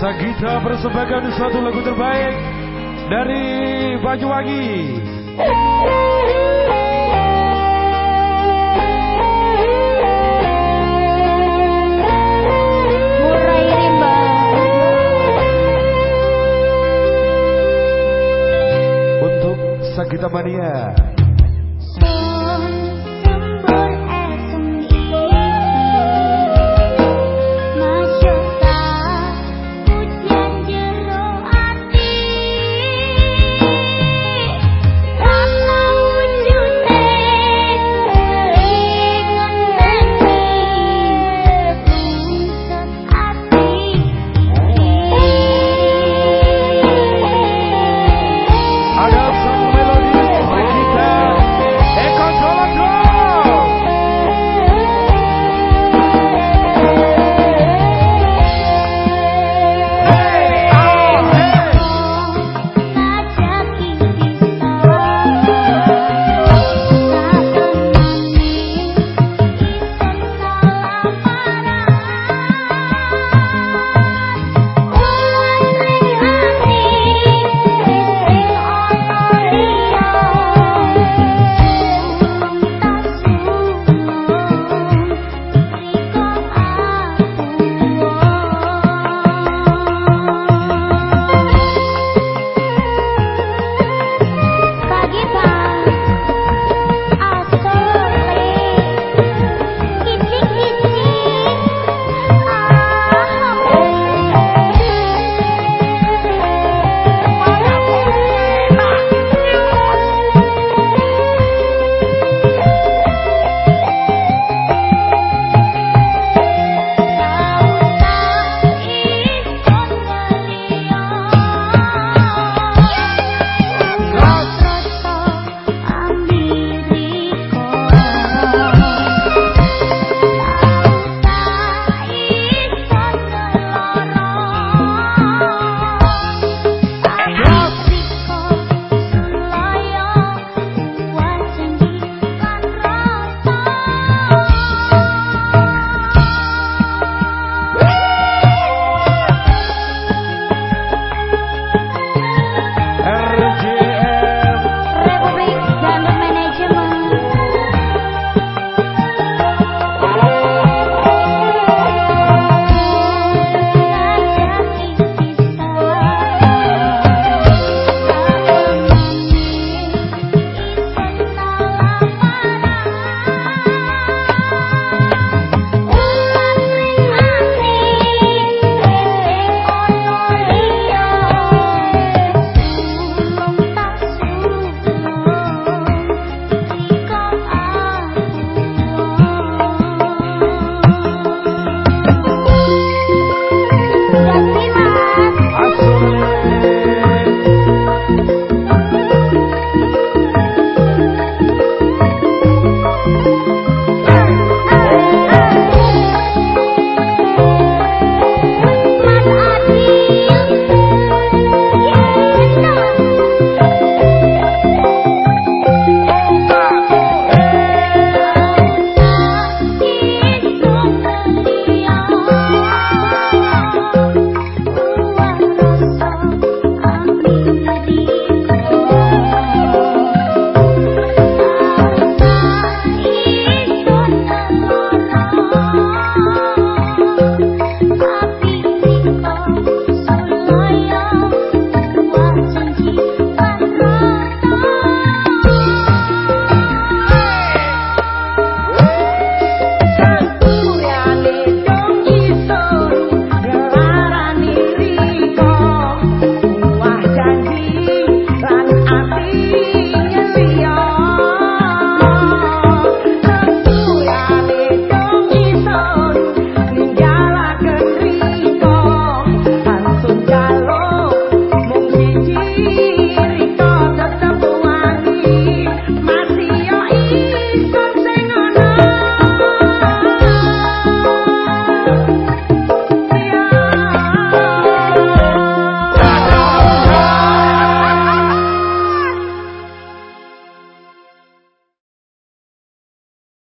Sagita persembahkan satu lagu terbaik dari Banyuwangi. Murai rimba. Untuk Sagita Mania.